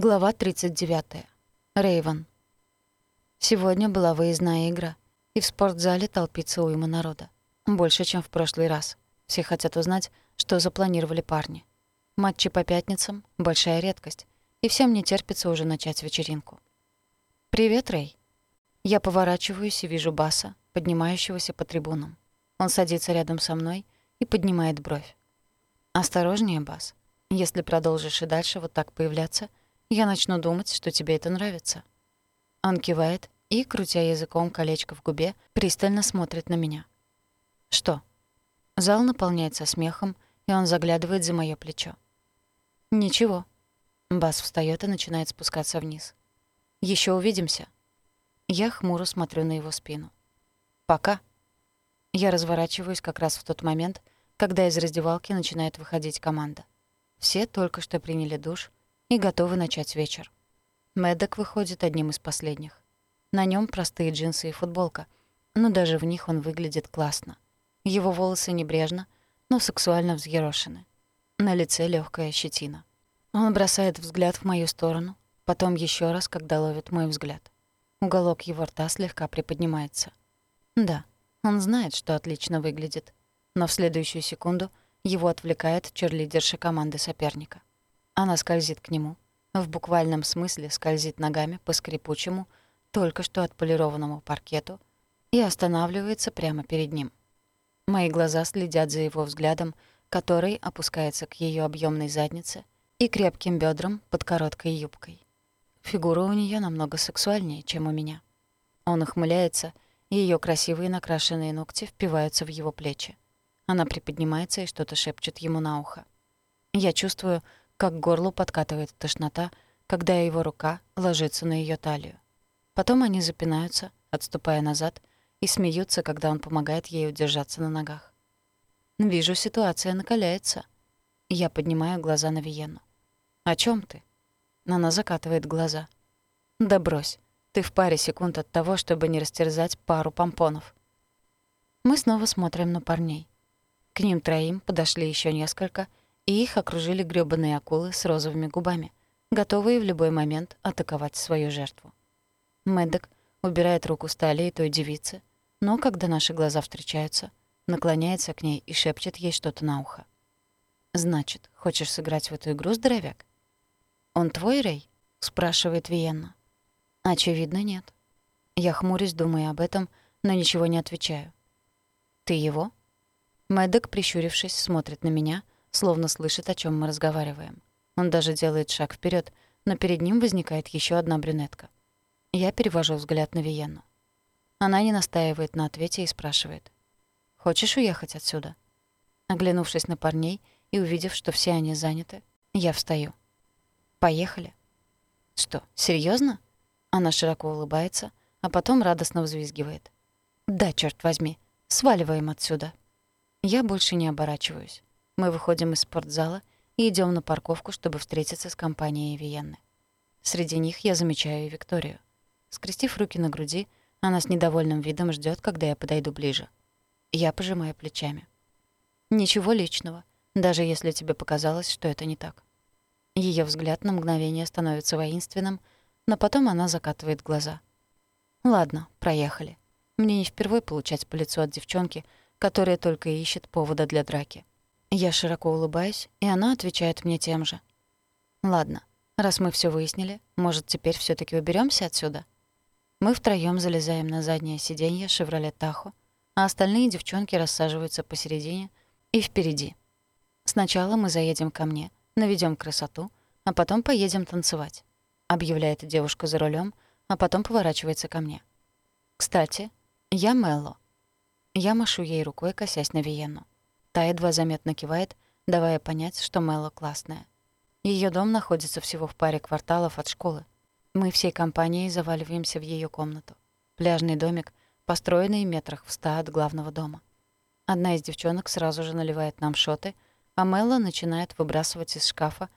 Глава 39. Рейвен. Сегодня была выездная игра, и в спортзале толпится уйма народа. Больше, чем в прошлый раз. Все хотят узнать, что запланировали парни. Матчи по пятницам — большая редкость, и всем не терпится уже начать вечеринку. «Привет, Рэй». Я поворачиваюсь и вижу Баса, поднимающегося по трибунам. Он садится рядом со мной и поднимает бровь. «Осторожнее, Бас. Если продолжишь и дальше вот так появляться — я начну думать, что тебе это нравится». Он кивает и, крутя языком колечко в губе, пристально смотрит на меня. «Что?» Зал наполняется смехом, и он заглядывает за моё плечо. «Ничего». Бас встаёт и начинает спускаться вниз. «Ещё увидимся». Я хмуро смотрю на его спину. «Пока». Я разворачиваюсь как раз в тот момент, когда из раздевалки начинает выходить команда. Все только что приняли душ, и готовы начать вечер. Мэддок выходит одним из последних. На нем простые джинсы и футболка, но даже в них он выглядит классно. Его волосы небрежно, но сексуально взъерошены. На лице легкая щетина. Он бросает взгляд в мою сторону, потом еще раз, когда ловит мой взгляд. Уголок его рта слегка приподнимается. Да, он знает, что отлично выглядит, но в следующую секунду его отвлекает черлидерша команды соперника. Она скользит к нему, в буквальном смысле скользит ногами по скрипучему, только что отполированному паркету и останавливается прямо перед ним. Мои глаза следят за его взглядом, который опускается к ее объемной заднице и крепким бедрам под короткой юбкой. Фигура у нее намного сексуальнее, чем у меня. Он ухмыляется, и ее красивые накрашенные ногти впиваются в его плечи. Она приподнимается и что-то шепчет ему на ухо. Я чувствую, как к горлу подкатывает тошнота, когда его рука ложится на ее талию. Потом они запинаются, отступая назад, и смеются, когда он помогает ей удержаться на ногах. Вижу, ситуация накаляется. Я поднимаю глаза на Виену. «О чем ты?» Она закатывает глаза. «Да брось. Ты в паре секунд от того, чтобы не растерзать пару помпонов». Мы снова смотрим на парней. К ним троим подошли еще несколько — и их окружили грёбаные акулы с розовыми губами, готовые в любой момент атаковать свою жертву. Мэддок убирает руку с талии той девицы, но когда наши глаза встречаются, наклоняется к ней и шепчет ей что-то на ухо. «Значит, хочешь сыграть в эту игру, здоровяк?» «Он твой, Рэй?» — спрашивает Виенна. «Очевидно, нет». Я хмурюсь, думая об этом, но ничего не отвечаю. «Ты его?» Мэддок, прищурившись, смотрит на меня — словно слышит, о чем мы разговариваем. Он даже делает шаг вперед, но перед ним возникает еще одна брюнетка. Я перевожу взгляд на Виенну. Она не настаивает на ответе и спрашивает. «Хочешь уехать отсюда?» Оглянувшись на парней и увидев, что все они заняты, я встаю. «Поехали». «Что, серьезно? Она широко улыбается, а потом радостно взвизгивает. «Да, черт возьми, сваливаем отсюда». Я больше не оборачиваюсь. Мы выходим из спортзала и идем на парковку, чтобы встретиться с компанией Виенны. Среди них я замечаю Викторию. Скрестив руки на груди, она с недовольным видом ждет, когда я подойду ближе. Я пожимаю плечами. «Ничего личного, даже если тебе показалось, что это не так». Ее взгляд на мгновение становится воинственным, но потом она закатывает глаза. «Ладно, проехали. Мне не впервые получать по лицу от девчонки, которая только ищет повода для драки. Я широко улыбаюсь, и она отвечает мне тем же. «Ладно, раз мы все выяснили, может, теперь все таки уберемся отсюда?» Мы втроём залезаем на заднее сиденье «Шевроле Тахо», а остальные девчонки рассаживаются посередине и впереди. Сначала мы заедем ко мне, наведем красоту, а потом поедем танцевать, объявляет девушка за рулем, а потом поворачивается ко мне. Кстати, я Мелло. Я машу ей рукой, косясь на Виенну. Та едва заметно кивает, давая понять, что Мэлла классная. Ее дом находится всего в паре кварталов от школы. Мы всей компанией заваливаемся в ее комнату. Пляжный домик, построенный метрах в ста от главного дома. Одна из девчонок сразу же наливает нам шоты, а Мэлла начинает выбрасывать из шкафа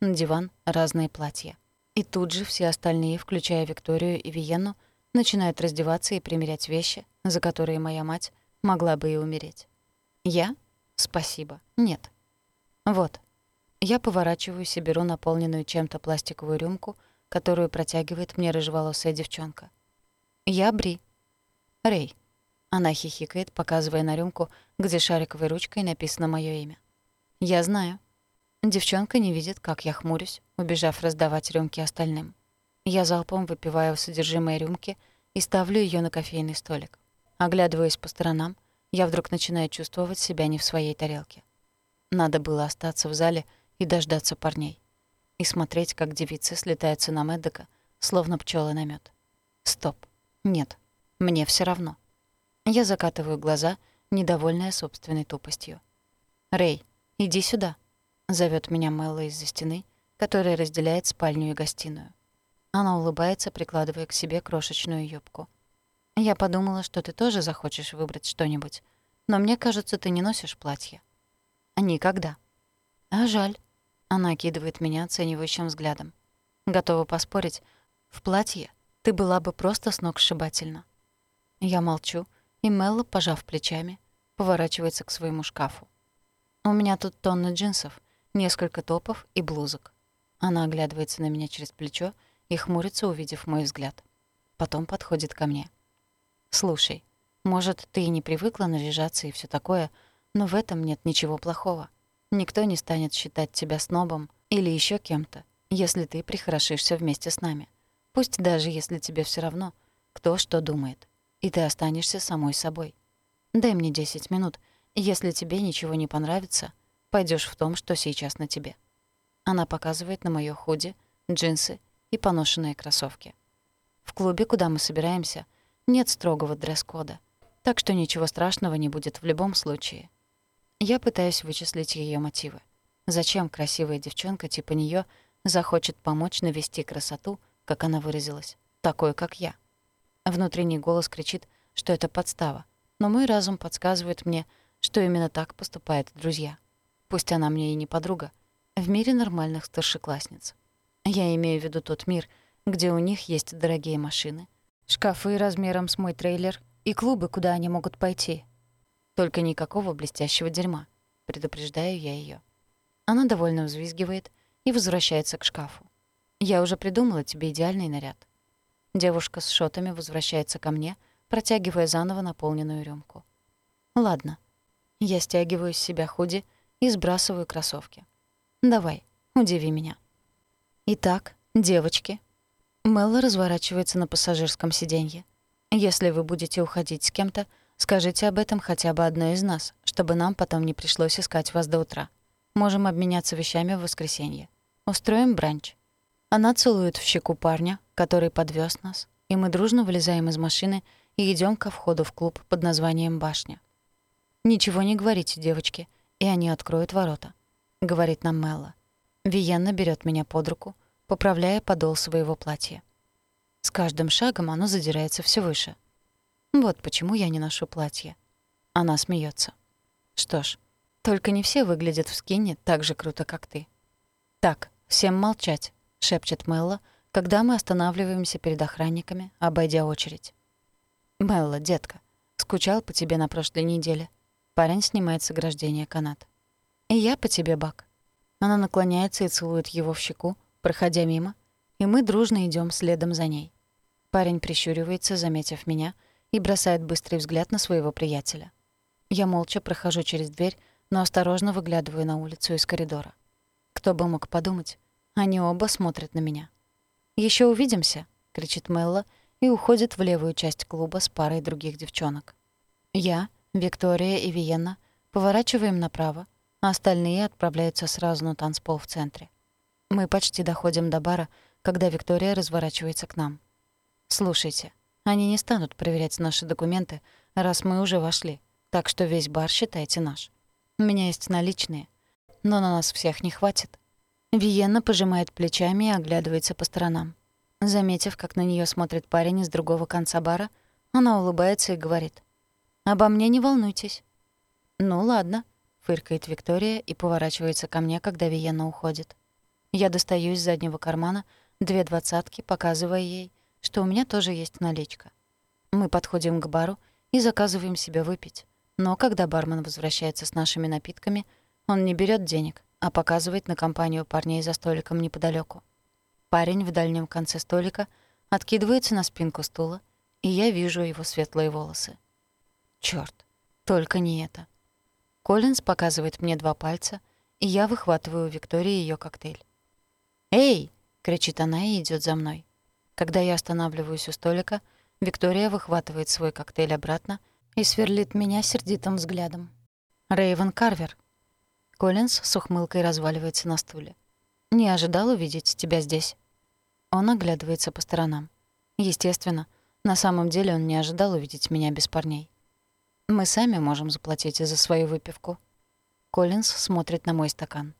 на диван разные платья. И тут же все остальные, включая Викторию и Виенну, начинают раздеваться и примерять вещи, за которые моя мать могла бы и умереть. Я Спасибо. Нет. Вот. Я поворачиваюсь и беру наполненную чем-то пластиковую рюмку, которую протягивает мне рыжеволосая девчонка. «Я Бри». «Рэй». Она хихикает, показывая на рюмку, где шариковой ручкой написано моё имя. «Я знаю». Девчонка не видит, как я хмурюсь, убежав раздавать рюмки остальным. Я залпом выпиваю содержимое рюмки и ставлю её на кофейный столик. Оглядываясь по сторонам, я вдруг начинаю чувствовать себя не в своей тарелке. Надо было остаться в зале и дождаться парней. И смотреть, как девицы слетаются на Мэддека, словно пчелы на мед. Стоп. Нет. Мне все равно. Я закатываю глаза, недовольная собственной тупостью. «Рэй, иди сюда», — зовет меня Мэлла из-за стены, которая разделяет спальню и гостиную. Она улыбается, прикладывая к себе крошечную юбку. «Я подумала, что ты тоже захочешь выбрать что-нибудь, но мне кажется, ты не носишь платье». «Никогда». «А жаль». Она окидывает меня оценивающим взглядом. Готова поспорить, в платье ты была бы просто сногсшибательна. Я молчу, и Мелла, пожав плечами, поворачивается к своему шкафу. У меня тут тонны джинсов, несколько топов и блузок. Она оглядывается на меня через плечо и хмурится, увидев мой взгляд. Потом подходит ко мне. «Слушай, может, ты и не привыкла наряжаться и все такое, но в этом нет ничего плохого. Никто не станет считать тебя снобом или еще кем-то, если ты прихорошишься вместе с нами. Пусть даже если тебе все равно, кто что думает, и ты останешься самой собой. Дай мне 10 минут, если тебе ничего не понравится, пойдешь в том, что сейчас на тебе. Она показывает на моё худи, джинсы и поношенные кроссовки. В клубе, куда мы собираемся, нет строгого дресс-кода, так что ничего страшного не будет в любом случае. Я пытаюсь вычислить ее мотивы. Зачем красивая девчонка типа нее захочет помочь навести красоту, как она выразилась, такой, как я? Внутренний голос кричит, что это подстава, но мой разум подсказывает мне, что именно так поступают друзья. Пусть она мне и не подруга, в мире нормальных старшеклассниц. Я имею в виду тот мир, где у них есть дорогие машины, шкафы размером с мой трейлер и клубы, куда они могут пойти, только никакого блестящего дерьма. Предупреждаю я её. Она довольно взвизгивает и возвращается к шкафу. «Я уже придумала тебе идеальный наряд». Девушка с шотами возвращается ко мне, протягивая заново наполненную рюмку. «Ладно». Я стягиваю с себя худи и сбрасываю кроссовки. «Давай, удиви меня». «Итак, девочки». Мелла разворачивается на пассажирском сиденье. «Если вы будете уходить с кем-то, Скажите об этом хотя бы одной из нас, чтобы нам потом не пришлось искать вас до утра. Можем обменяться вещами в воскресенье. Устроим бранч». Она целует в щеку парня, который подвез нас, и мы дружно вылезаем из машины и идем ко входу в клуб под названием «Башня». «Ничего не говорите, девочки, и они откроют ворота», — говорит нам Мелла. Виенна берет меня под руку, поправляя подол своего платья. С каждым шагом оно задирается все выше — вот почему я не ношу платье. Она смеется. Что ж, только не все выглядят в скине так же круто, как ты. Так, всем молчать, шепчет Мелла, когда мы останавливаемся перед охранниками, обойдя очередь. Мелла, детка, скучал по тебе на прошлой неделе. Парень снимает с ограждения канат. И я по тебе, Бак. Она наклоняется и целует его в щеку, проходя мимо, и мы дружно идем следом за ней. Парень прищуривается, заметив меня — и бросает быстрый взгляд на своего приятеля. Я молча прохожу через дверь, но осторожно выглядываю на улицу из коридора. Кто бы мог подумать, они оба смотрят на меня. Еще увидимся!» — кричит Мелла и уходит в левую часть клуба с парой других девчонок. Я, Виктория и Виенна поворачиваем направо, а остальные отправляются сразу на танцпол в центре. Мы почти доходим до бара, когда Виктория разворачивается к нам. «Слушайте, они не станут проверять наши документы, раз мы уже вошли, так что весь бар считайте наш. У меня есть наличные, но на нас всех не хватит». Виенна пожимает плечами и оглядывается по сторонам. Заметив, как на нее смотрит парень из другого конца бара, она улыбается и говорит. «Обо мне не волнуйтесь». «Ну ладно», — фыркает Виктория и поворачивается ко мне, когда Виенна уходит. Я достаю из заднего кармана две двадцатки, показывая ей, что у меня тоже есть наличка. Мы подходим к бару и заказываем себе выпить. Но когда бармен возвращается с нашими напитками, он не берет денег, а показывает на компанию парней за столиком неподалеку. Парень в дальнем конце столика откидывается на спинку стула, и я вижу его светлые волосы. Чёрт, только не это. Коллинз показывает мне два пальца, и я выхватываю у Виктории её коктейль. «Эй!» — кричит она и идёт за мной. Когда я останавливаюсь у столика, Виктория выхватывает свой коктейль обратно и сверлит меня сердитым взглядом. Рейвен Карвер. Коллинз с ухмылкой разваливается на стуле. «Не ожидал увидеть тебя здесь». Он оглядывается по сторонам. Естественно, на самом деле он не ожидал увидеть меня без парней. Мы сами можем заплатить за свою выпивку. Коллинз смотрит на мой стакан.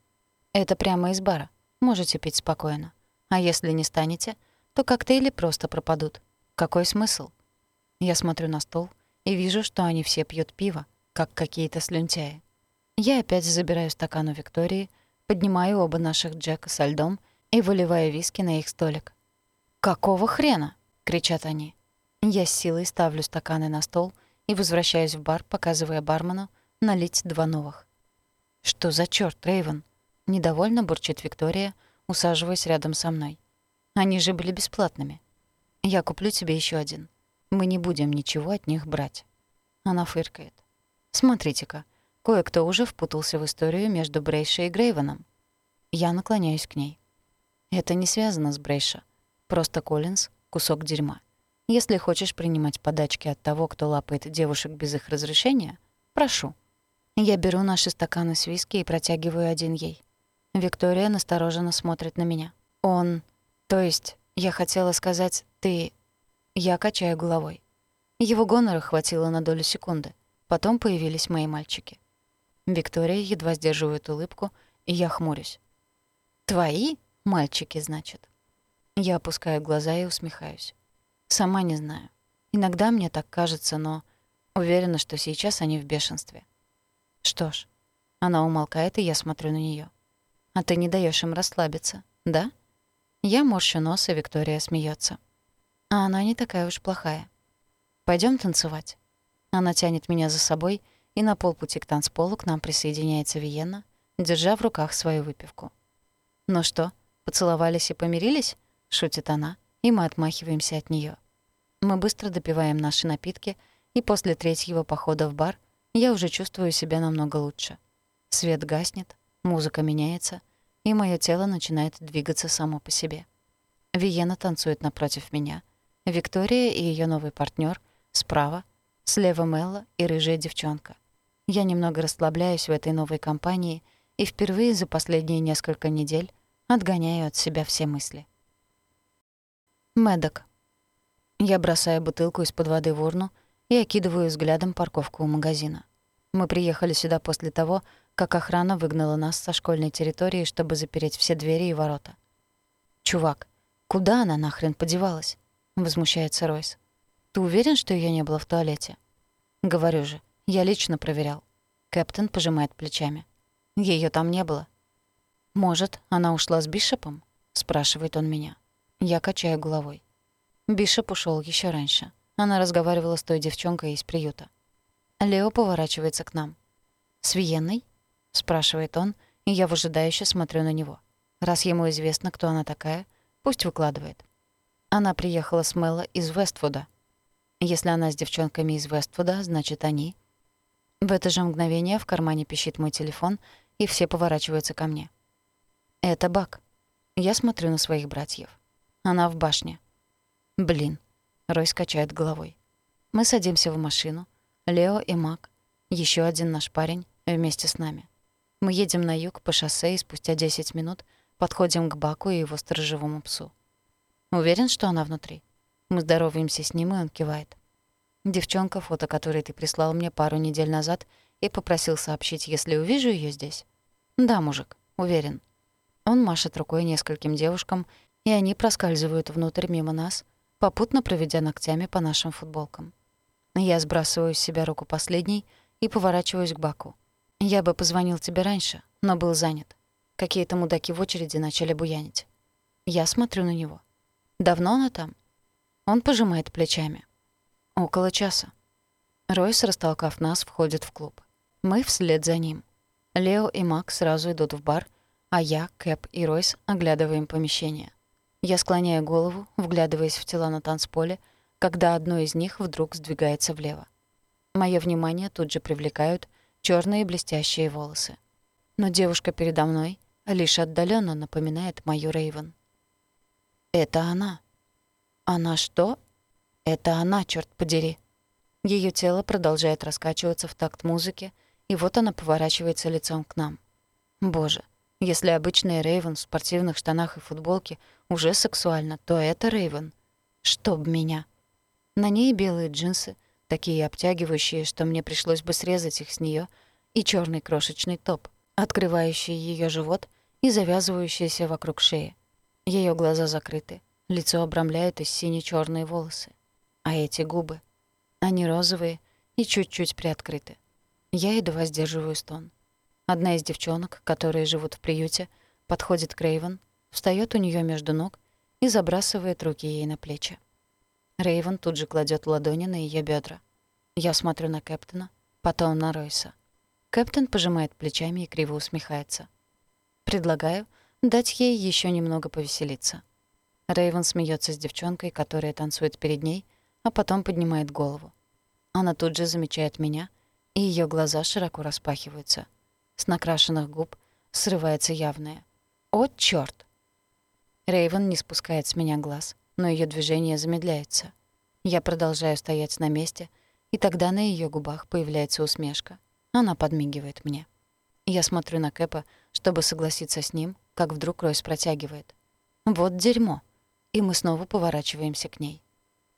Это прямо из бара. Можете пить спокойно. А если не станете, то коктейли просто пропадут. Какой смысл? Я смотрю на стол и вижу, что они все пьют пиво, как какие-то слюнтяи. Я опять забираю стакан у Виктории, поднимаю оба наших Джека со льдом и выливаю виски на их столик. «Какого хрена?» — кричат они. Я с силой ставлю стаканы на стол и возвращаюсь в бар, показывая бармену налить два новых. «Что за чёрт, Рейвен?» — недовольно бурчит Виктория, усаживаясь рядом со мной. Они же были бесплатными. Я куплю тебе еще один. Мы не будем ничего от них брать. Она фыркает. Смотрите-ка, кое-кто уже впутался в историю между Брейшей и Грейвеном. Я наклоняюсь к ней. Это не связано с Брейша. Просто Коллинз — кусок дерьма. Если хочешь принимать подачки от того, кто лапает девушек без их разрешения, прошу. Я беру наши стаканы с виски и протягиваю один ей. Виктория настороженно смотрит на меня. Он... То есть, я хотела сказать, ты... Я качаю головой. Его гонора хватило на долю секунды. Потом появились мои мальчики. Виктория едва сдерживает улыбку, и я хмурюсь. «Твои мальчики, значит?» Я опускаю глаза и усмехаюсь. Сама не знаю. Иногда мне так кажется, но уверена, что сейчас они в бешенстве. Что ж, она умолкает, и я смотрю на неё. А ты не даёшь им расслабиться, да? Я морщу нос, и Виктория смеется. А она не такая уж плохая. Пойдем танцевать. Она тянет меня за собой, и на полпути к танцполу к нам присоединяется Виена, держа в руках свою выпивку. «Ну что, поцеловались и помирились?» — шутит она, и мы отмахиваемся от неё. Мы быстро допиваем наши напитки, и после третьего похода в бар я уже чувствую себя намного лучше. Свет гаснет, музыка меняется, и моё тело начинает двигаться само по себе. Виена танцует напротив меня. Виктория и её новый партнёр справа, слева Мелла и рыжая девчонка. Я немного расслабляюсь в этой новой компании и впервые за последние несколько недель отгоняю от себя все мысли. Медок. Я бросаю бутылку из-под воды в урну и окидываю взглядом парковку у магазина. Мы приехали сюда после того, как охрана выгнала нас со школьной территории, чтобы запереть все двери и ворота. «Чувак, куда она нахрен подевалась?» — возмущается Ройс. «Ты уверен, что её не было в туалете?» «Говорю же, я лично проверял». Кэптен пожимает плечами. Её там не было». «Может, она ушла с Бишопом?» — спрашивает он меня. Я качаю головой. Бишоп ушёл ещё раньше. Она разговаривала с той девчонкой из приюта. Лео поворачивается к нам. «С Виенной?» — спрашивает он, и я выжидающе смотрю на него. Раз ему известно, кто она такая, пусть выкладывает. Она приехала с Мэла из Вествуда. Если она с девчонками из Вествуда, значит, они. В это же мгновение в кармане пищит мой телефон, и все поворачиваются ко мне. Это Бак. Я смотрю на своих братьев. Она в башне. Блин. Рой скачает головой. Мы садимся в машину. Лео и Мак, еще один наш парень, вместе с нами. Мы едем на юг по шоссе и спустя 10 минут подходим к Баку и его сторожевому псу. Уверен, что она внутри. Мы здороваемся с ним, и он кивает. Девчонка, фото которой ты прислал мне пару недель назад и попросил сообщить, если увижу ее здесь. Да, мужик, уверен. Он машет рукой нескольким девушкам, и они проскальзывают внутрь мимо нас, попутно проведя ногтями по нашим футболкам. Я сбрасываю с себя руку последней и поворачиваюсь к Баку. Я бы позвонил тебе раньше, но был занят. Какие-то мудаки в очереди начали буянить. Я смотрю на него. Давно она там? Он пожимает плечами. Около часа. Ройс, растолкав нас, входит в клуб. Мы вслед за ним. Лео и Мак сразу идут в бар, а я, Кэп и Ройс оглядываем помещение. Я склоняю голову, вглядываясь в тела на танцполе, когда одно из них вдруг сдвигается влево. Моё внимание тут же привлекают черные блестящие волосы. Но девушка передо мной лишь отдаленно напоминает мою Рейвен. Это она. Она что? Это она, черт подери. Ее тело продолжает раскачиваться в такт музыки, и вот она поворачивается лицом к нам. Боже, если обычная Рейвен в спортивных штанах и футболке уже сексуально, то это Рейвен. Чтоб меня. На ней белые джинсы, такие обтягивающие, что мне пришлось бы срезать их с нее, и черный крошечный топ, открывающий ее живот и завязывающийся вокруг шеи. Ее глаза закрыты, лицо обрамляют из сине черные волосы. А эти губы, они розовые и чуть-чуть приоткрыты. Я едва сдерживаю стон. Одна из девчонок, которые живут в приюте, подходит к Рейвен, встаёт у неё между ног и забрасывает руки ей на плечи. Рейвен тут же кладет ладони на её бедра. Я смотрю на Кэптона, потом на Ройса. Кэптон пожимает плечами и криво усмехается. Предлагаю дать ей ещё немного повеселиться. Рейвен смеется с девчонкой, которая танцует перед ней, а потом поднимает голову. Она тут же замечает меня, и её глаза широко распахиваются — с накрашенных губ срывается явное. «О, чёрт!» Рейвен не спускает с меня глаз, но её движение замедляется. Я продолжаю стоять на месте, и тогда на её губах появляется усмешка. Она подмигивает мне. Я смотрю на Кэпа, чтобы согласиться с ним, как вдруг Ройс протягивает. «Вот дерьмо!» И мы снова поворачиваемся к ней.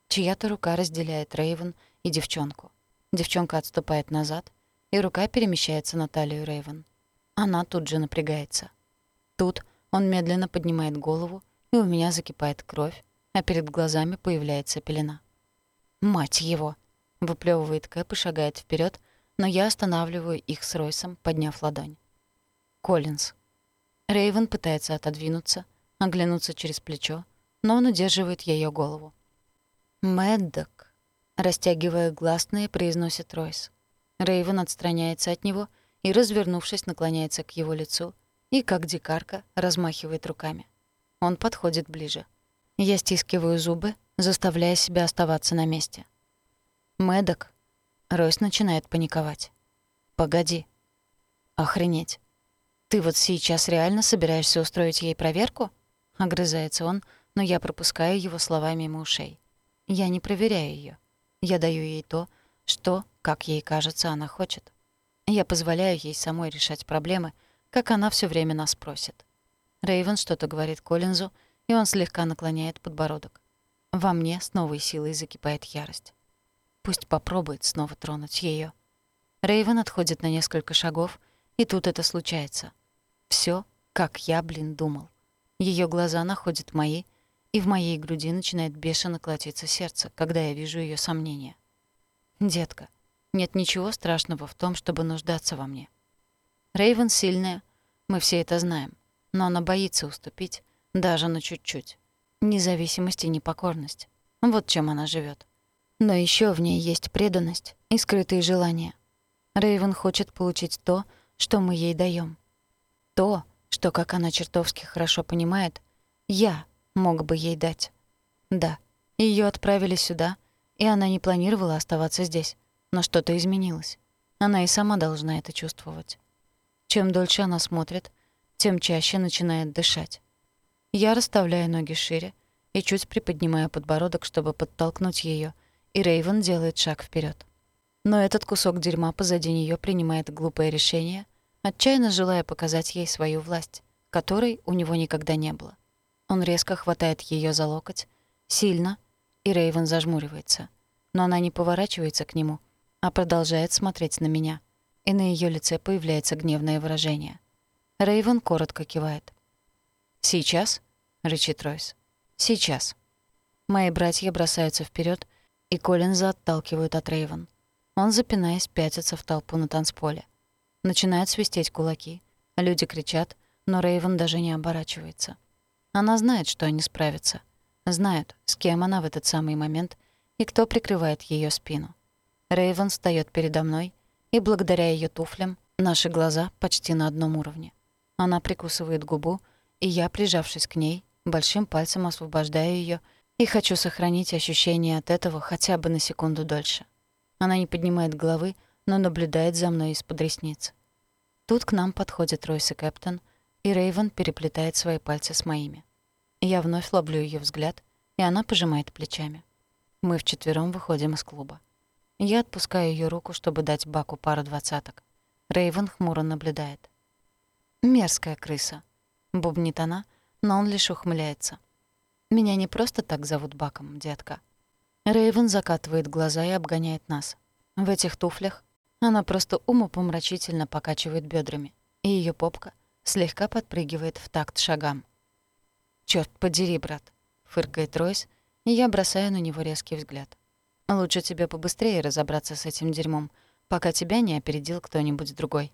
Чья-то рука разделяет Рейвен и девчонку. Девчонка отступает назад, и рука перемещается на талию Рэйвен. Она тут же напрягается. Тут он медленно поднимает голову, и у меня закипает кровь, а перед глазами появляется пелена. «Мать его!» — выплёвывает Кэп и шагает вперед, но я останавливаю их с Ройсом, подняв ладонь. «Коллинз». Рэйвен пытается отодвинуться, оглянуться через плечо, но он удерживает ее голову. «Мэддок», — растягивая гласные, произносит Ройс. Рейвен отстраняется от него и, развернувшись, наклоняется к его лицу и, как дикарка, размахивает руками. Он подходит ближе. Я стискиваю зубы, заставляя себя оставаться на месте. «Мэддок». Ройс начинает паниковать. «Погоди». «Охренеть. Ты вот сейчас реально собираешься устроить ей проверку?» Огрызается он, но я пропускаю его слова мимо ушей. Я не проверяю ее. Я даю ей то, что, как ей кажется, она хочет. Я позволяю ей самой решать проблемы, как она все время нас просит. Рейвен что-то говорит Коллинзу, и он слегка наклоняет подбородок. Во мне с новой силой закипает ярость. Пусть попробует снова тронуть ее. Рейвен отходит на несколько шагов, и тут это случается. Все, как я, блин, думал. Ее глаза находят мои, и в моей груди начинает бешено колотиться сердце, когда я вижу ее сомнения. «Детка, нет ничего страшного в том, чтобы нуждаться во мне. Рейвен сильная, мы все это знаем, но она боится уступить, даже на чуть-чуть. Независимость и непокорность. Вот чем она живет. Но еще в ней есть преданность и скрытые желания. Рейвен хочет получить то, что мы ей даем. То, что, как она чертовски хорошо понимает, я мог бы ей дать. Да, ее отправили сюда — и она не планировала оставаться здесь. Но что-то изменилось. Она и сама должна это чувствовать. Чем дольше она смотрит, тем чаще начинает дышать. Я расставляю ноги шире и чуть приподнимаю подбородок, чтобы подтолкнуть ее, и Рейвен делает шаг вперед. Но этот кусок дерьма позади нее принимает глупое решение, отчаянно желая показать ей свою власть, которой у него никогда не было. Он резко хватает ее за локоть, сильно — и Рейвен зажмуривается. Но она не поворачивается к нему, а продолжает смотреть на меня, и на ее лице появляется гневное выражение. Рейвен коротко кивает. «Сейчас?» — рычит Ройс. «Сейчас». Мои братья бросаются вперед, и Коллинза отталкивают от Рейвен. Он, запинаясь, пятится в толпу на танцполе. Начинают свистеть кулаки, люди кричат, но Рейвен даже не оборачивается. Она знает, что они справятся знают, с кем она в этот самый момент и кто прикрывает ее спину. Рейвен встаёт передо мной, и благодаря ее туфлям Наши глаза почти на одном уровне. Она прикусывает губу, и я, прижавшись к ней, большим пальцем освобождаю ее и хочу сохранить ощущение от этого хотя бы на секунду дольше. Она не поднимает головы, но наблюдает за мной из-под ресниц. Тут к нам подходит Ройс и Кэптон, и Рейвен переплетает свои пальцы с моими. Я вновь ловлю ее взгляд, и она пожимает плечами. Мы вчетвером выходим из клуба. Я отпускаю ее руку, чтобы дать Баку пару двадцаток. Рейвен хмуро наблюдает. «Мерзкая крыса», — бубнит она, но он лишь ухмыляется. «Меня не просто так зовут Баком, детка». Рейвен закатывает глаза и обгоняет нас. В этих туфлях она просто умопомрачительно покачивает бедрами, и ее попка слегка подпрыгивает в такт шагам. Черт подери, брат», — фыркает Ройс, и я бросаю на него резкий взгляд. «Лучше тебе побыстрее разобраться с этим дерьмом, пока тебя не опередил кто-нибудь другой».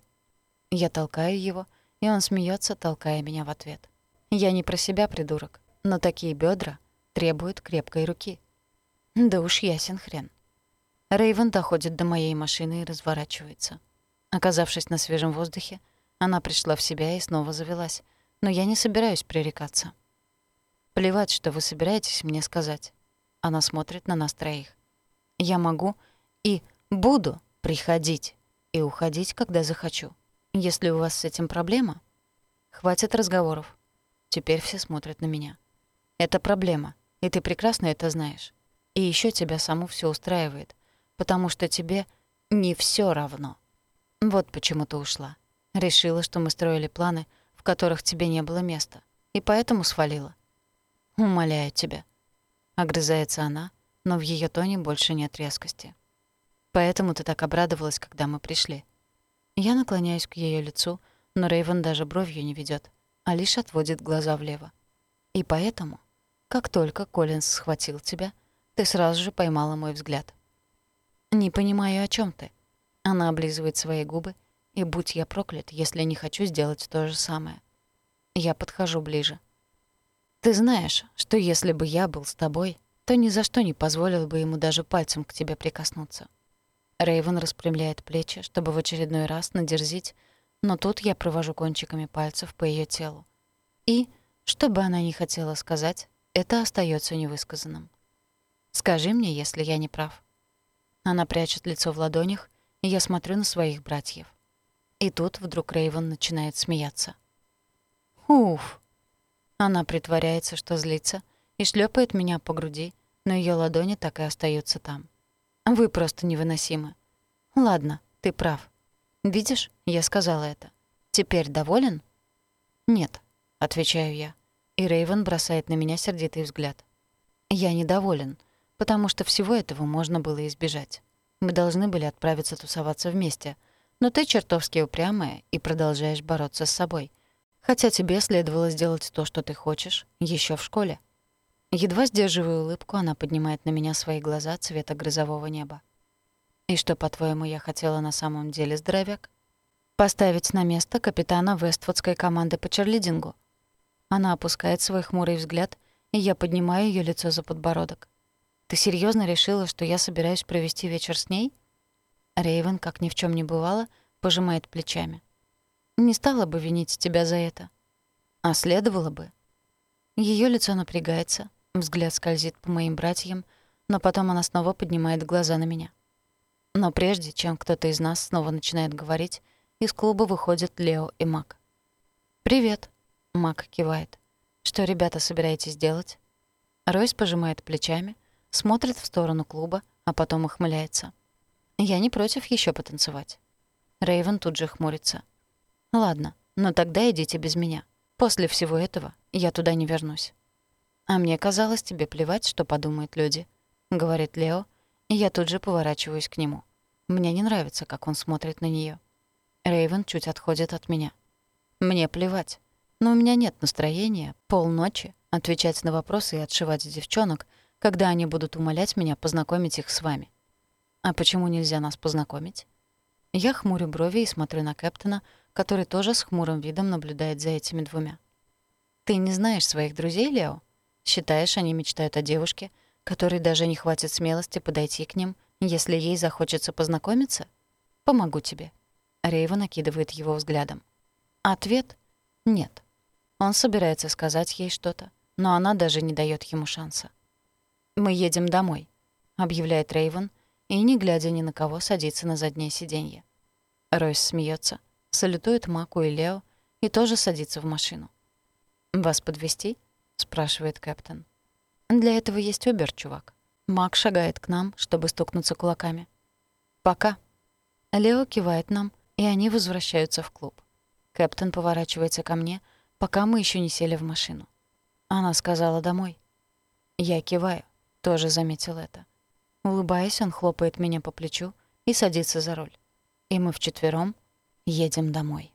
Я толкаю его, и он смеется, толкая меня в ответ. Я не про себя, придурок, но такие бедра требуют крепкой руки. Да уж ясен хрен. Рейвен доходит до моей машины и разворачивается. Оказавшись на свежем воздухе, она пришла в себя и снова завелась, но я не собираюсь пререкаться. Плевать, что вы собираетесь мне сказать. Она смотрит на нас троих. Я могу и буду приходить и уходить, когда захочу. Если у вас с этим проблема, хватит разговоров. Теперь все смотрят на меня. Это проблема, и ты прекрасно это знаешь. И еще тебя саму все устраивает, потому что тебе не все равно. Вот почему ты ушла. Решила, что мы строили планы, в которых тебе не было места, и поэтому свалила. «Умоляю тебя». Огрызается она, но в ее тоне больше нет резкости. «Поэтому ты так обрадовалась, когда мы пришли». Я наклоняюсь к ее лицу, но Рейвен даже бровью не ведет, а лишь отводит глаза влево. И поэтому, как только Коллинз схватил тебя, ты сразу же поймала мой взгляд. «Не понимаю, о чем ты». Она облизывает свои губы, и будь я проклят, если не хочу сделать то же самое. Я подхожу ближе. Ты знаешь, что если бы я был с тобой, то ни за что не позволил бы ему даже пальцем к тебе прикоснуться. Рейвен распрямляет плечи, чтобы в очередной раз надерзить, но тут я провожу кончиками пальцев по ее телу. И, что бы она ни хотела сказать, это остается невысказанным. «Скажи мне, если я не прав». Она прячет лицо в ладонях, и я смотрю на своих братьев. И тут вдруг Рейвен начинает смеяться. «Уф!» Она притворяется, что злится, и шлепает меня по груди, но ее ладони так и остаются там. Вы просто невыносимы. Ладно, ты прав. Видишь, я сказала это. Теперь доволен? Нет, отвечаю я. И Рейвен бросает на меня сердитый взгляд. Я недоволен, потому что всего этого можно было избежать. Мы должны были отправиться тусоваться вместе, но ты чертовски упрямая и продолжаешь бороться с собой — Хотя тебе следовало сделать то, что ты хочешь, еще в школе. Едва сдерживая улыбку, она поднимает на меня свои глаза цвета грозового неба. «И что, по-твоему, я хотела на самом деле, здоровяк?» «Поставить на место капитана Вествудской команды по черлидингу». Она опускает свой хмурый взгляд, и я поднимаю ее лицо за подбородок. «Ты серьезно решила, что я собираюсь провести вечер с ней?» Рейвен, как ни в чем не бывало, пожимает плечами. Не стала бы винить тебя за это. А следовало бы. Ее лицо напрягается, взгляд скользит по моим братьям, но потом она снова поднимает глаза на меня. Но прежде, чем кто-то из нас снова начинает говорить, из клуба выходят Лео и Мак. «Привет», — Мак кивает. «Что, ребята, собираетесь делать?» Ройс пожимает плечами, смотрит в сторону клуба, а потом ухмыляется. «Я не против еще потанцевать». Рейвен тут же хмурится. Ладно, но тогда идите без меня. После всего этого я туда не вернусь. А мне казалось, тебе плевать, что подумают люди, говорит Лео, и я тут же поворачиваюсь к нему. Мне не нравится, как он смотрит на нее. Рейвен чуть отходит от меня. Мне плевать. Но у меня нет настроения полночи отвечать на вопросы и отшивать девчонок, когда они будут умолять меня познакомить их с вами. А почему нельзя нас познакомить? Я хмурю брови и смотрю на Кэптона, который тоже с хмурым видом наблюдает за этими двумя. «Ты не знаешь своих друзей, Лео? Считаешь, они мечтают о девушке, которой даже не хватит смелости подойти к ним, если ей захочется познакомиться? Помогу тебе». Рейва накидывает его взглядом. Ответ — нет. Он собирается сказать ей что-то, но она даже не дает ему шанса. «Мы едем домой», — объявляет Рейвен, и, не глядя ни на кого, садится на заднее сиденье. Ройс смеется, салютует Маку и Лео и тоже садится в машину. «Вас подвести? Спрашивает капитан. «Для этого есть Убер, чувак». Мак шагает к нам, чтобы стукнуться кулаками. «Пока». Лео кивает нам, и они возвращаются в клуб. Кэптон поворачивается ко мне, пока мы еще не сели в машину. Она сказала домой. Я киваю, тоже заметил это. Улыбаясь, он хлопает меня по плечу и садится за руль. И мы вчетвером едем домой.